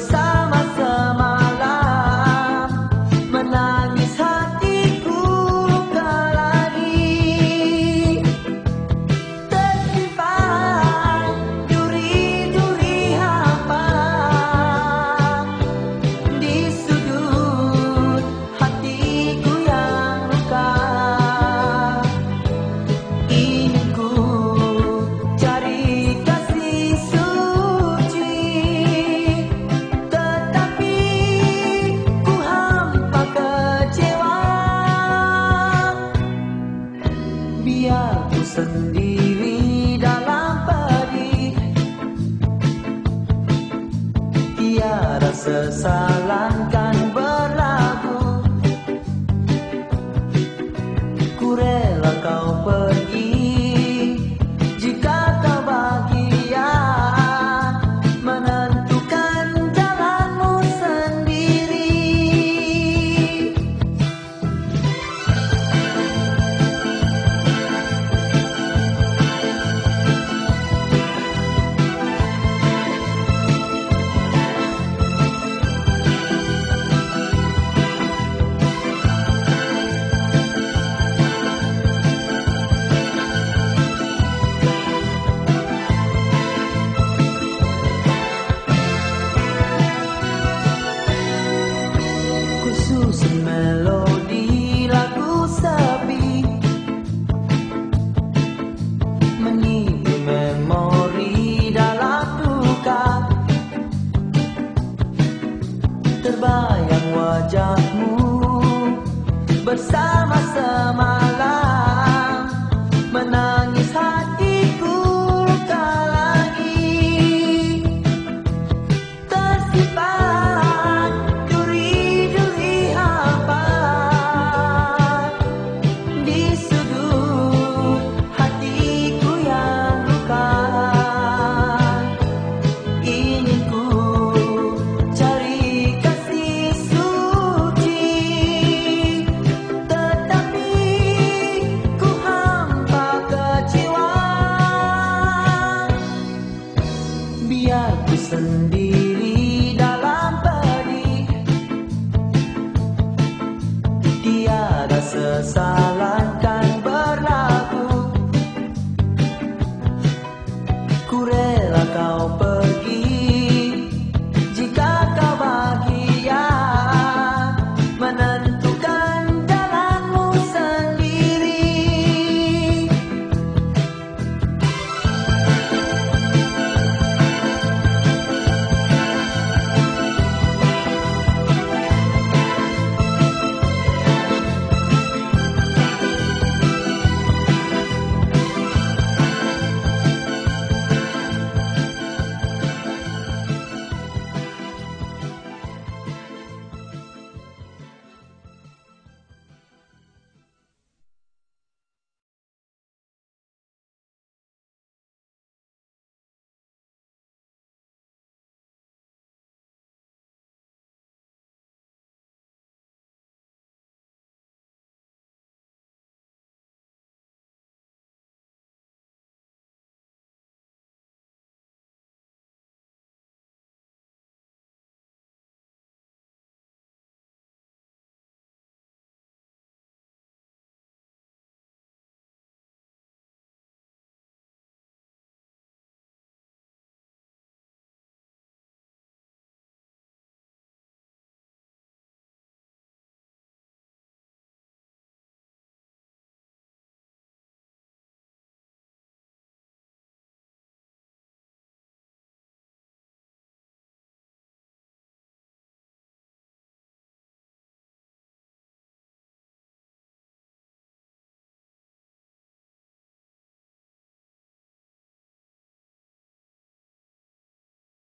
some tiada Susan Mellow. bersalahkan berlaku. Kurela kau